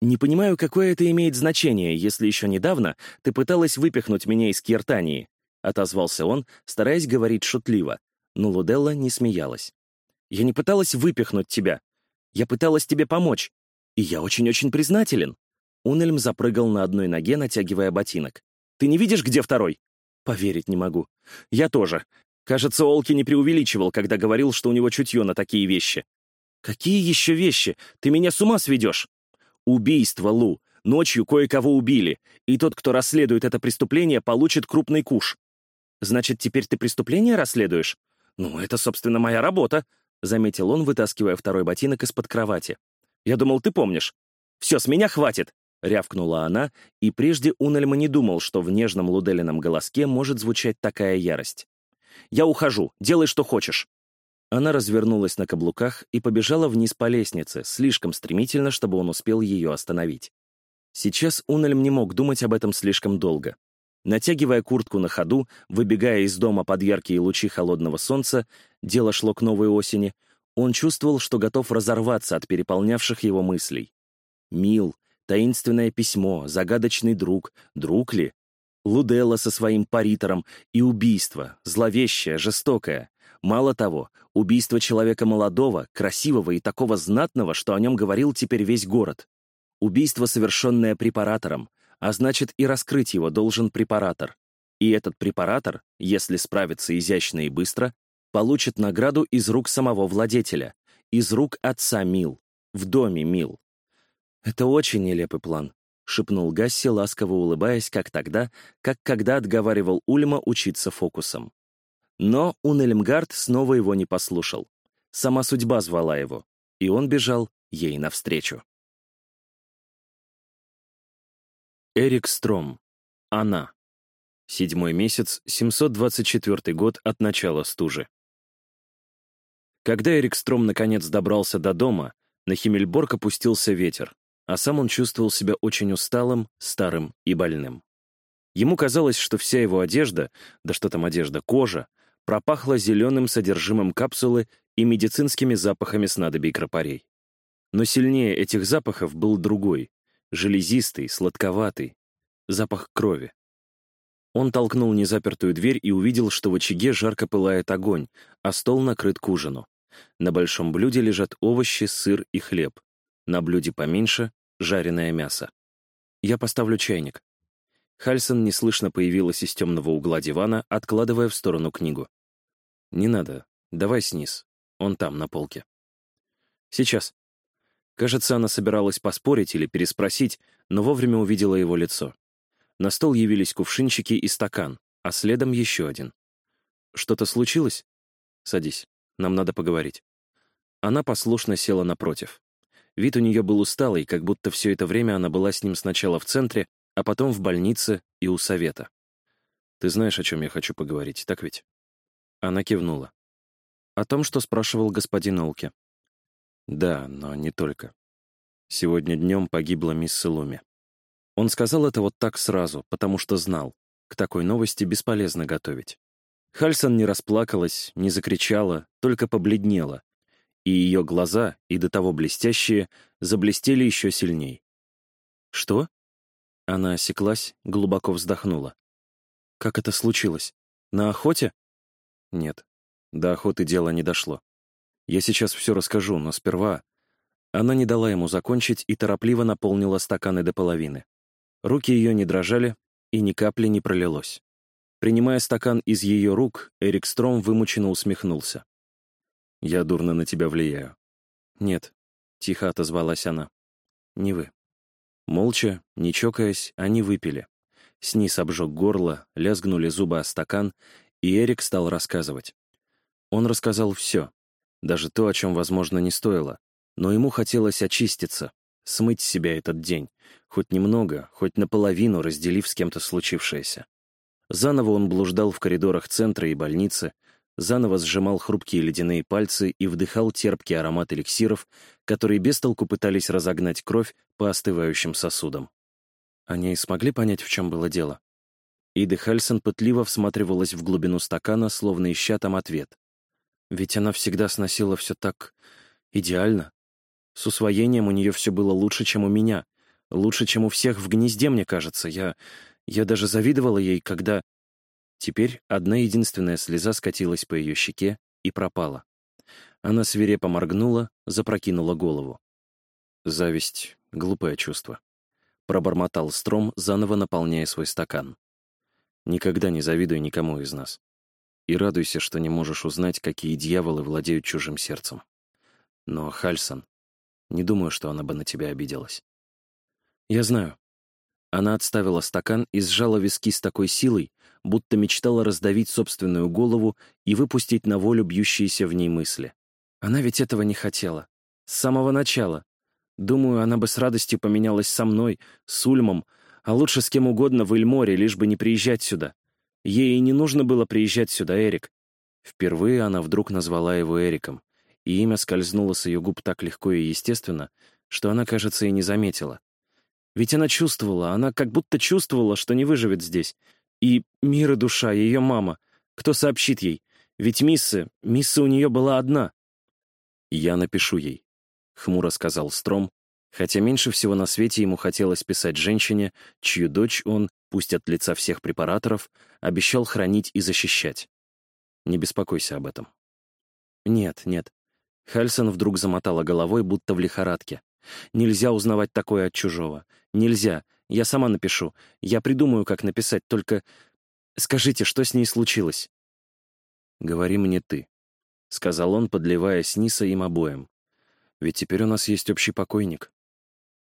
«Не понимаю, какое это имеет значение, если еще недавно ты пыталась выпихнуть меня из Киртании», — отозвался он, стараясь говорить шутливо, но Луделла не смеялась. «Я не пыталась выпихнуть тебя. Я пыталась тебе помочь. И я очень-очень признателен». Унельм запрыгал на одной ноге, натягивая ботинок. «Ты не видишь, где второй?» Поверить не могу. Я тоже. Кажется, Олки не преувеличивал, когда говорил, что у него чутье на такие вещи. Какие еще вещи? Ты меня с ума сведешь? Убийство, Лу. Ночью кое-кого убили, и тот, кто расследует это преступление, получит крупный куш. Значит, теперь ты преступление расследуешь? Ну, это, собственно, моя работа, — заметил он, вытаскивая второй ботинок из-под кровати. Я думал, ты помнишь. Все, с меня хватит. — рявкнула она, и прежде Унельма не думал, что в нежном Луделином голоске может звучать такая ярость. «Я ухожу, делай, что хочешь». Она развернулась на каблуках и побежала вниз по лестнице, слишком стремительно, чтобы он успел ее остановить. Сейчас Унельм не мог думать об этом слишком долго. Натягивая куртку на ходу, выбегая из дома под яркие лучи холодного солнца, дело шло к новой осени, Он чувствовал, что готов разорваться от переполнявших его мыслей. Мил, таинственное письмо, загадочный друг, друг ли? Луделла со своим паритором и убийство, зловещее, жестокое. Мало того, убийство человека молодого, красивого и такого знатного, что о нем говорил теперь весь город. Убийство, совершенное препаратором, а значит и раскрыть его должен препаратор. И этот препаратор, если справится изящно и быстро, получит награду из рук самого владетеля, из рук отца Мил, в доме Мил. Это очень нелепый план, — шепнул Гасси, ласково улыбаясь, как тогда, как когда отговаривал Ульма учиться фокусам. Но Унельмгард снова его не послушал. Сама судьба звала его, и он бежал ей навстречу. Эрик Стром. Она. Седьмой месяц, 724 год от начала стужи. Когда Эрик Стром наконец добрался до дома, на Химмельборг опустился ветер а сам он чувствовал себя очень усталым, старым и больным. Ему казалось, что вся его одежда, да что там одежда, кожа, пропахла зеленым содержимым капсулы и медицинскими запахами снадобий кропарей. Но сильнее этих запахов был другой, железистый, сладковатый, запах крови. Он толкнул незапертую дверь и увидел, что в очаге жарко пылает огонь, а стол накрыт к ужину. На большом блюде лежат овощи, сыр и хлеб. На блюде поменьше жареное мясо. Я поставлю чайник. Хальсон неслышно появилась из темного угла дивана, откладывая в сторону книгу. «Не надо. Давай сниз. Он там, на полке». «Сейчас». Кажется, она собиралась поспорить или переспросить, но вовремя увидела его лицо. На стол явились кувшинчики и стакан, а следом еще один. «Что-то случилось?» «Садись. Нам надо поговорить». Она послушно села напротив. Вид у нее был усталый, как будто все это время она была с ним сначала в центре, а потом в больнице и у совета. «Ты знаешь, о чем я хочу поговорить, так ведь?» Она кивнула. «О том, что спрашивал господин Олке». «Да, но не только. Сегодня днем погибла мисс Селуми». Он сказал это вот так сразу, потому что знал, к такой новости бесполезно готовить. Хальсон не расплакалась, не закричала, только побледнела, и ее глаза, и до того блестящие, заблестели еще сильней. «Что?» Она осеклась, глубоко вздохнула. «Как это случилось? На охоте?» «Нет, до охоты дело не дошло. Я сейчас все расскажу, но сперва...» Она не дала ему закончить и торопливо наполнила стаканы до половины. Руки ее не дрожали, и ни капли не пролилось. Принимая стакан из ее рук, Эрик Стром вымученно усмехнулся. Я дурно на тебя влияю». «Нет», — тихо отозвалась она. «Не вы». Молча, не чокаясь, они выпили. Сниз обжег горло, лязгнули зубы о стакан, и Эрик стал рассказывать. Он рассказал все, даже то, о чем, возможно, не стоило, но ему хотелось очиститься, смыть с себя этот день, хоть немного, хоть наполовину разделив с кем-то случившееся. Заново он блуждал в коридорах центра и больницы, заново сжимал хрупкие ледяные пальцы и вдыхал терпкий аромат эликсиров, которые без толку пытались разогнать кровь по остывающим сосудам. Они смогли понять, в чем было дело. Ида Хальсон пытливо всматривалась в глубину стакана, словно ища там ответ. Ведь она всегда сносила все так идеально. С усвоением у нее все было лучше, чем у меня. Лучше, чем у всех в гнезде, мне кажется. Я... я даже завидовала ей, когда... Теперь одна единственная слеза скатилась по ее щеке и пропала. Она свирепо моргнула, запрокинула голову. Зависть — глупое чувство. Пробормотал Стром, заново наполняя свой стакан. Никогда не завидуй никому из нас. И радуйся, что не можешь узнать, какие дьяволы владеют чужим сердцем. Но, Хальсон, не думаю, что она бы на тебя обиделась. Я знаю. Она отставила стакан и сжала виски с такой силой, будто мечтала раздавить собственную голову и выпустить на волю бьющиеся в ней мысли. Она ведь этого не хотела. С самого начала. Думаю, она бы с радостью поменялась со мной, с Ульмом, а лучше с кем угодно в Эльморе, лишь бы не приезжать сюда. Ей и не нужно было приезжать сюда, Эрик. Впервые она вдруг назвала его Эриком, и имя скользнуло с ее губ так легко и естественно, что она, кажется, и не заметила. Ведь она чувствовала, она как будто чувствовала, что не выживет здесь, и мир и душа, ее мама. Кто сообщит ей? Ведь Мисса, Мисса у нее была одна. «Я напишу ей», — хмуро сказал Стром, хотя меньше всего на свете ему хотелось писать женщине, чью дочь он, пусть от лица всех препараторов, обещал хранить и защищать. Не беспокойся об этом. Нет, нет. Хальсон вдруг замотала головой, будто в лихорадке. Нельзя узнавать такое от чужого. Нельзя. Я сама напишу. Я придумаю, как написать, только... Скажите, что с ней случилось? Говори мне ты, — сказал он, подливая с Ниса им обоим. Ведь теперь у нас есть общий покойник.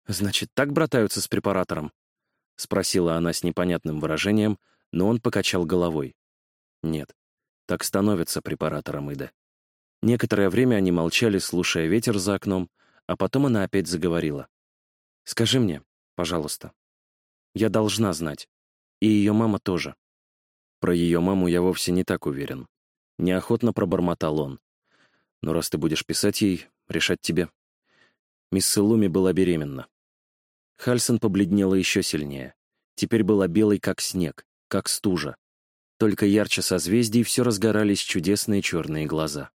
Значит, так братаются с препаратором? — спросила она с непонятным выражением, но он покачал головой. Нет, так становится препаратором Ида. Некоторое время они молчали, слушая ветер за окном, а потом она опять заговорила. «Скажи мне, пожалуйста. Я должна знать. И ее мама тоже». Про ее маму я вовсе не так уверен. Неохотно пробормотал он. «Но раз ты будешь писать ей, решать тебе». Мисс Луми была беременна. Хальсон побледнела еще сильнее. Теперь была белой, как снег, как стужа. Только ярче созвездий все разгорались чудесные черные глаза.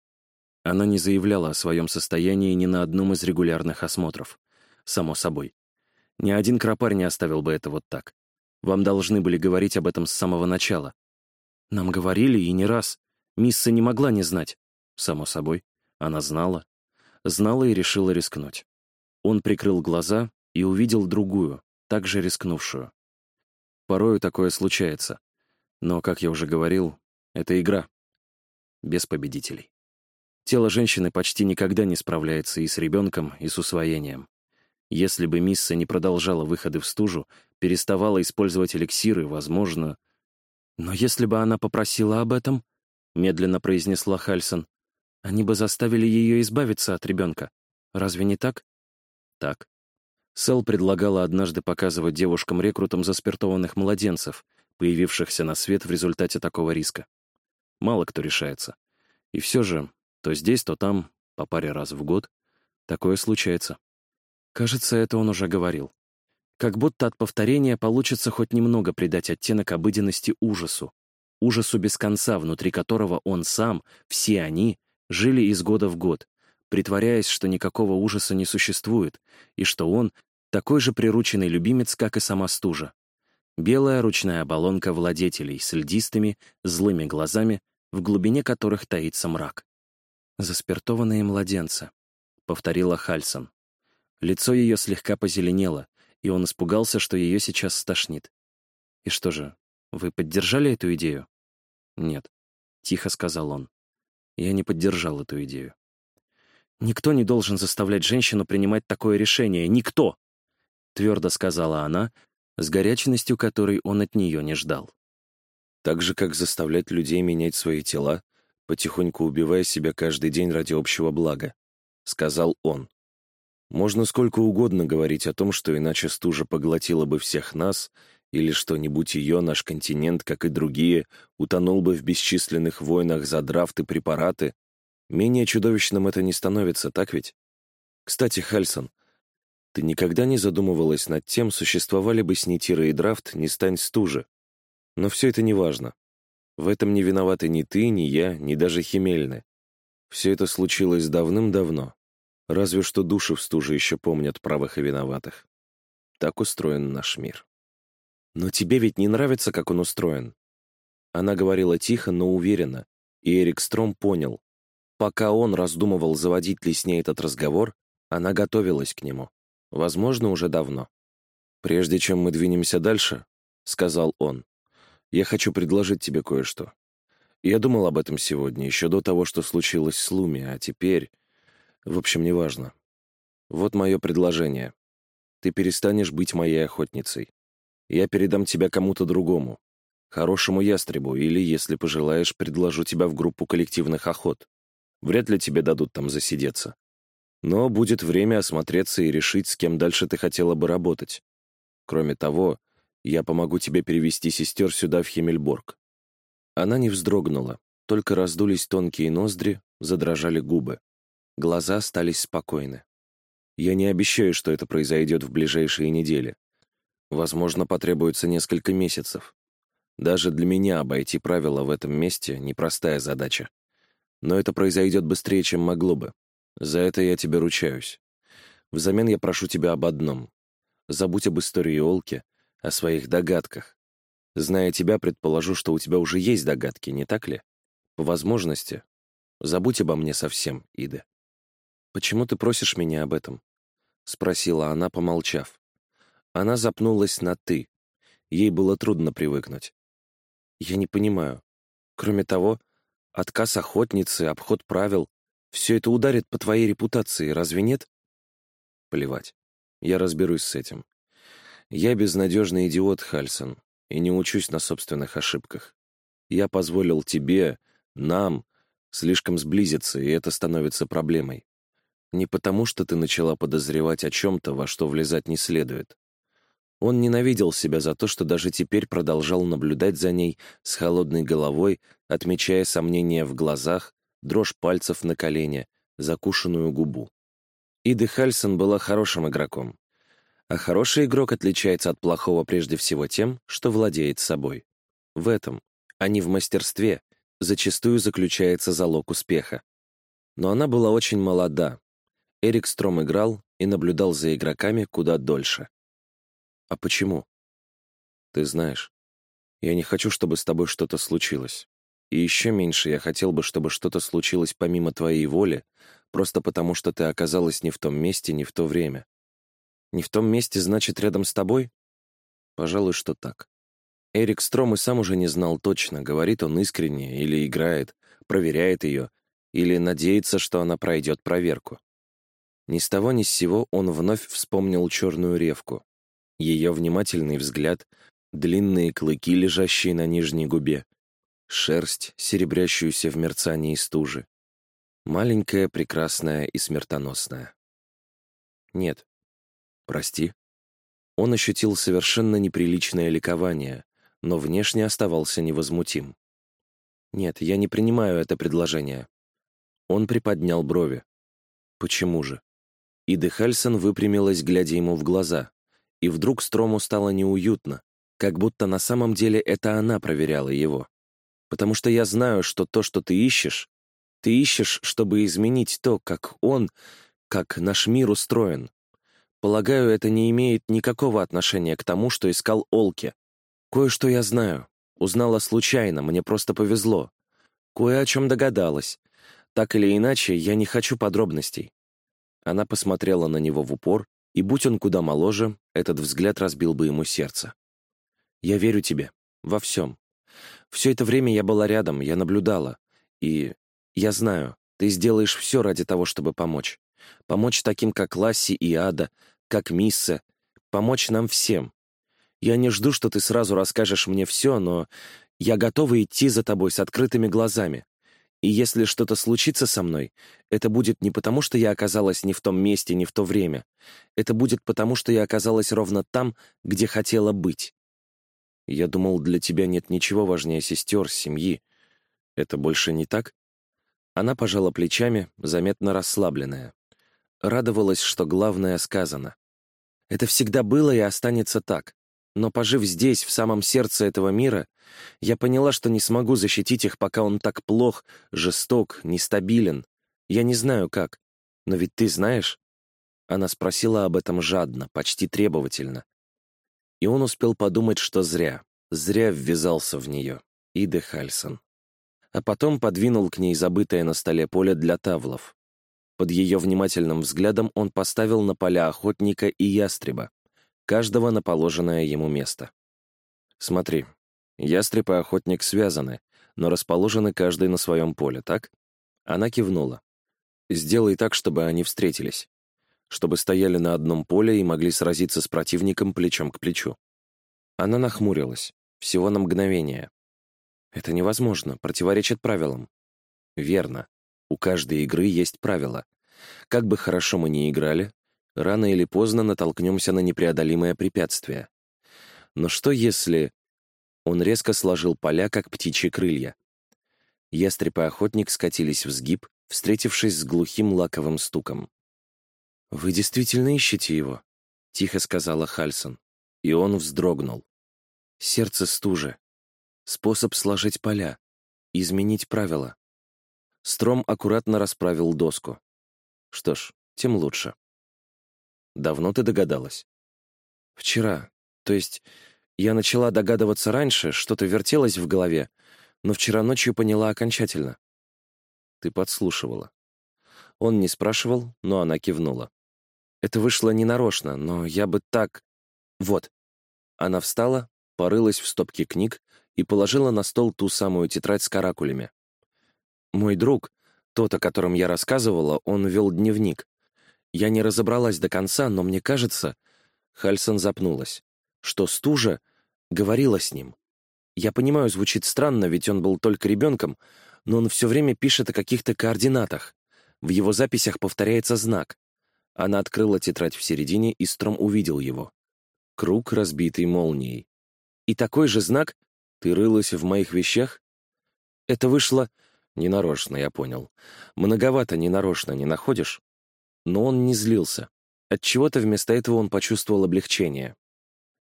Она не заявляла о своем состоянии ни на одном из регулярных осмотров. Само собой. Ни один кропарь не оставил бы это вот так. Вам должны были говорить об этом с самого начала. Нам говорили и не раз. Мисса не могла не знать. Само собой. Она знала. Знала и решила рискнуть. Он прикрыл глаза и увидел другую, также рискнувшую. Порою такое случается. Но, как я уже говорил, это игра. Без победителей. Тело женщины почти никогда не справляется и с ребенком, и с усвоением. Если бы Мисса не продолжала выходы в стужу, переставала использовать эликсиры, возможно... «Но если бы она попросила об этом», — медленно произнесла Хальсон, «они бы заставили ее избавиться от ребенка. Разве не так?» «Так». Сэл предлагала однажды показывать девушкам-рекрутам заспиртованных младенцев, появившихся на свет в результате такого риска. Мало кто решается. И все же то здесь, то там, по паре раз в год. Такое случается. Кажется, это он уже говорил. Как будто от повторения получится хоть немного придать оттенок обыденности ужасу. Ужасу без конца, внутри которого он сам, все они, жили из года в год, притворяясь, что никакого ужаса не существует, и что он такой же прирученный любимец, как и сама стужа. Белая ручная оболонка владетелей с льдистыми, злыми глазами, в глубине которых таится мрак. «Заспиртованные младенцы», — повторила Хальсон. Лицо ее слегка позеленело, и он испугался, что ее сейчас стошнит. «И что же, вы поддержали эту идею?» «Нет», — тихо сказал он. «Я не поддержал эту идею». «Никто не должен заставлять женщину принимать такое решение. Никто!» — твердо сказала она, с горячностью которой он от нее не ждал. «Так же, как заставлять людей менять свои тела, потихоньку убивая себя каждый день ради общего блага», — сказал он. «Можно сколько угодно говорить о том, что иначе стужа поглотила бы всех нас, или что-нибудь ее, наш континент, как и другие, утонул бы в бесчисленных войнах за драфт и препараты. Менее чудовищным это не становится, так ведь? Кстати, Хальсон, ты никогда не задумывалась над тем, существовали бы снитиры и драфт, не стань стужи. Но все это не важно. В этом не виноваты ни ты, ни я, ни даже Химельны. Все это случилось давным-давно. Разве что души в стуже еще помнят правых и виноватых. Так устроен наш мир. Но тебе ведь не нравится, как он устроен. Она говорила тихо, но уверенно, и Эрик Стром понял. Пока он раздумывал, заводить ли с ней этот разговор, она готовилась к нему. Возможно, уже давно. «Прежде чем мы двинемся дальше», — сказал он, я хочу предложить тебе кое-что. Я думал об этом сегодня, еще до того, что случилось с Луми, а теперь... В общем, неважно. Вот мое предложение. Ты перестанешь быть моей охотницей. Я передам тебя кому-то другому. Хорошему ястребу, или, если пожелаешь, предложу тебя в группу коллективных охот. Вряд ли тебе дадут там засидеться. Но будет время осмотреться и решить, с кем дальше ты хотела бы работать. Кроме того, я помогу тебе перевести сестер сюда, в Химмельборг». Она не вздрогнула, только раздулись тонкие ноздри, задрожали губы. Глаза остались спокойны. Я не обещаю, что это произойдет в ближайшие недели. Возможно, потребуется несколько месяцев. Даже для меня обойти правила в этом месте — непростая задача. Но это произойдет быстрее, чем могло бы. За это я тебе ручаюсь. Взамен я прошу тебя об одном. Забудь об истории Олки, о своих догадках. Зная тебя, предположу, что у тебя уже есть догадки, не так ли? По возможности. Забудь обо мне совсем, Ида. «Почему ты просишь меня об этом?» — спросила она, помолчав. Она запнулась на «ты». Ей было трудно привыкнуть. «Я не понимаю. Кроме того, отказ охотницы, обход правил — все это ударит по твоей репутации, разве нет?» «Плевать. Я разберусь с этим. Я безнадежный идиот, Хальсон, и не учусь на собственных ошибках. Я позволил тебе, нам, слишком сблизиться, и это становится проблемой. Не потому, что ты начала подозревать о чем-то, во что влезать не следует. Он ненавидел себя за то, что даже теперь продолжал наблюдать за ней с холодной головой, отмечая сомнения в глазах, дрожь пальцев на колене, закушенную губу. Иды Хальсон была хорошим игроком. А хороший игрок отличается от плохого прежде всего тем, что владеет собой. В этом, а не в мастерстве, зачастую заключается залог успеха. Но она была очень молода, Эрик Стром играл и наблюдал за игроками куда дольше. «А почему?» «Ты знаешь, я не хочу, чтобы с тобой что-то случилось. И еще меньше я хотел бы, чтобы что-то случилось помимо твоей воли, просто потому что ты оказалась не в том месте, не в то время. Не в том месте, значит, рядом с тобой? Пожалуй, что так. Эрик Стром и сам уже не знал точно, говорит он искренне или играет, проверяет ее, или надеется, что она пройдет проверку. Ни с того ни с сего он вновь вспомнил черную ревку. Ее внимательный взгляд, длинные клыки, лежащие на нижней губе, шерсть, серебрящуюся в мерцании стужи. Маленькая, прекрасная и смертоносная. Нет. Прости. Он ощутил совершенно неприличное ликование, но внешне оставался невозмутим. «Нет, я не принимаю это предложение». Он приподнял брови. «Почему же?» Ида Хальсон выпрямилась, глядя ему в глаза. И вдруг Строму стало неуютно, как будто на самом деле это она проверяла его. «Потому что я знаю, что то, что ты ищешь, ты ищешь, чтобы изменить то, как он, как наш мир устроен. Полагаю, это не имеет никакого отношения к тому, что искал Олки. Кое-что я знаю. Узнала случайно, мне просто повезло. Кое о чем догадалась. Так или иначе, я не хочу подробностей. Она посмотрела на него в упор, и, будь он куда моложе, этот взгляд разбил бы ему сердце. «Я верю тебе. Во всем. Все это время я была рядом, я наблюдала. И я знаю, ты сделаешь все ради того, чтобы помочь. Помочь таким, как Ласси и Ада, как Мисса. Помочь нам всем. Я не жду, что ты сразу расскажешь мне все, но я готова идти за тобой с открытыми глазами. И если что-то случится со мной, это будет не потому, что я оказалась не в том месте, не в то время. Это будет потому, что я оказалась ровно там, где хотела быть. Я думал, для тебя нет ничего важнее сестер, семьи. Это больше не так? Она пожала плечами, заметно расслабленная. Радовалась, что главное сказано. Это всегда было и останется так. Но пожив здесь, в самом сердце этого мира, я поняла, что не смогу защитить их, пока он так плох, жесток, нестабилен. Я не знаю как. Но ведь ты знаешь?» Она спросила об этом жадно, почти требовательно. И он успел подумать, что зря, зря ввязался в нее. Иде Хальсон. А потом подвинул к ней забытое на столе поле для тавлов. Под ее внимательным взглядом он поставил на поля охотника и ястреба, каждого на положенное ему место. «Смотри, ястреб и охотник связаны, но расположены каждый на своем поле, так?» Она кивнула. «Сделай так, чтобы они встретились. Чтобы стояли на одном поле и могли сразиться с противником плечом к плечу». Она нахмурилась. Всего на мгновение. «Это невозможно, противоречит правилам». «Верно. У каждой игры есть правила. Как бы хорошо мы ни играли, рано или поздно натолкнемся на непреодолимое препятствие. Но что если... Он резко сложил поля, как птичьи крылья. Ястреб и охотник скатились в сгиб, встретившись с глухим лаковым стуком. «Вы действительно ищете его?» — тихо сказала Хальсон. И он вздрогнул. «Сердце стужи. Способ сложить поля. Изменить правила». Стром аккуратно расправил доску. Что ж, тем лучше. Давно ты догадалась? Вчера. То есть я начала догадываться раньше, что-то вертелось в голове, но вчера ночью поняла окончательно. Ты подслушивала. Он не спрашивал, но она кивнула. Это вышло ненарочно, но я бы так... Вот. Она встала, порылась в стопке книг и положила на стол ту самую тетрадь с каракулями. Мой друг, тот, о котором я рассказывала, он вел дневник. Я не разобралась до конца, но мне кажется... Хальсон запнулась. Что стужа говорила с ним. Я понимаю, звучит странно, ведь он был только ребенком, но он все время пишет о каких-то координатах. В его записях повторяется знак. Она открыла тетрадь в середине, и Стром увидел его. Круг, разбитый молнией. И такой же знак «Ты рылась в моих вещах?» Это вышло ненарочно, я понял. Многовато ненарочно, не находишь? Но он не злился. Отчего-то вместо этого он почувствовал облегчение.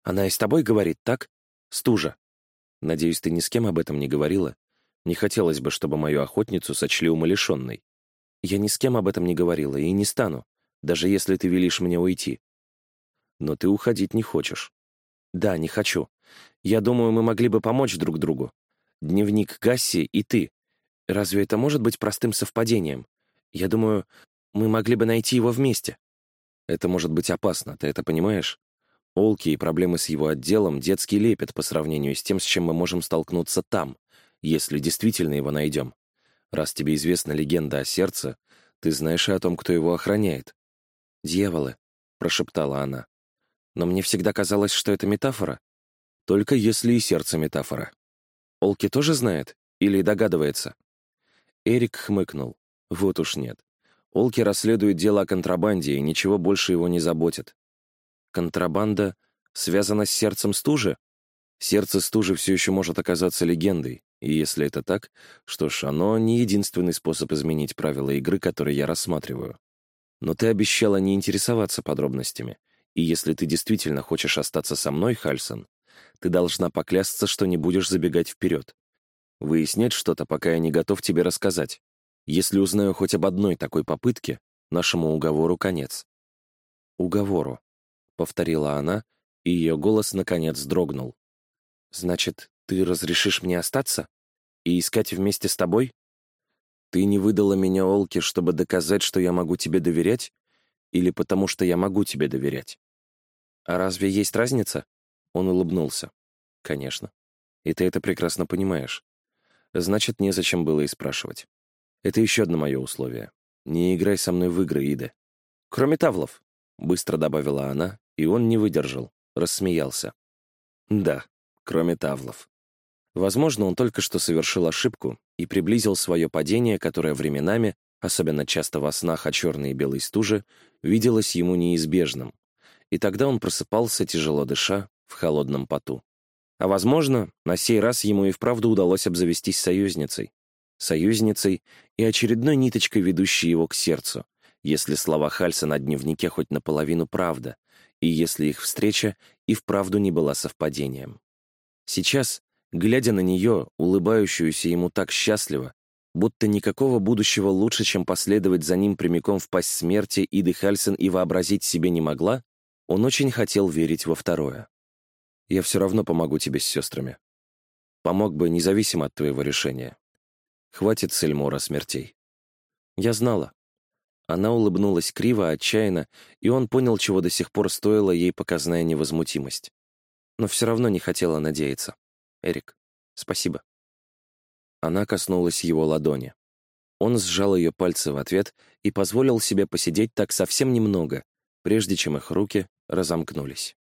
«Она и с тобой говорит, так? Стужа. Надеюсь, ты ни с кем об этом не говорила? Не хотелось бы, чтобы мою охотницу сочли умалишенной. Я ни с кем об этом не говорила и не стану, даже если ты велишь мне уйти. Но ты уходить не хочешь. Да, не хочу. Я думаю, мы могли бы помочь друг другу. Дневник Гасси и ты. Разве это может быть простым совпадением? Я думаю, мы могли бы найти его вместе. Это может быть опасно, ты это понимаешь? Олки и проблемы с его отделом — детский лепет по сравнению с тем, с чем мы можем столкнуться там, если действительно его найдем. Раз тебе известна легенда о сердце, ты знаешь и о том, кто его охраняет. «Дьяволы», — прошептала она. «Но мне всегда казалось, что это метафора. Только если и сердце метафора. Олки тоже знает? Или догадывается?» Эрик хмыкнул. «Вот уж нет. Олки расследует дело о контрабанде, и ничего больше его не заботит. Контрабанда связана с сердцем стужи? Сердце стужи все еще может оказаться легендой, и если это так, что ж, оно не единственный способ изменить правила игры, которые я рассматриваю. Но ты обещала не интересоваться подробностями, и если ты действительно хочешь остаться со мной, Хальсон, ты должна поклясться, что не будешь забегать вперед. Выяснять что-то, пока я не готов тебе рассказать. Если узнаю хоть об одной такой попытке, нашему уговору конец. «Уговору», — повторила она, и ее голос, наконец, дрогнул. «Значит, ты разрешишь мне остаться? И искать вместе с тобой? Ты не выдала меня Олке, чтобы доказать, что я могу тебе доверять? Или потому что я могу тебе доверять? А разве есть разница?» Он улыбнулся. «Конечно. И ты это прекрасно понимаешь. Значит, незачем было и спрашивать. Это еще одно мое условие. Не играй со мной в игры, Ида. Кроме Тавлов, — быстро добавила она, и он не выдержал, рассмеялся. Да, кроме Тавлов. Возможно, он только что совершил ошибку и приблизил свое падение, которое временами, особенно часто во снах о черной и белой стуже, виделось ему неизбежным. И тогда он просыпался, тяжело дыша, в холодном поту. А возможно, на сей раз ему и вправду удалось обзавестись союзницей союзницей и очередной ниточкой, ведущей его к сердцу, если слова Хальса на дневнике хоть наполовину правда, и если их встреча и вправду не была совпадением. Сейчас, глядя на нее, улыбающуюся ему так счастливо, будто никакого будущего лучше, чем последовать за ним прямиком в пасть смерти, Иды Хальсен и вообразить себе не могла, он очень хотел верить во второе. «Я все равно помогу тебе с сестрами. Помог бы независимо от твоего решения. Хватит Сельмора смертей. Я знала. Она улыбнулась криво, отчаянно, и он понял, чего до сих пор стоила ей показная невозмутимость. Но все равно не хотела надеяться. «Эрик, спасибо». Она коснулась его ладони. Он сжал ее пальцы в ответ и позволил себе посидеть так совсем немного, прежде чем их руки разомкнулись.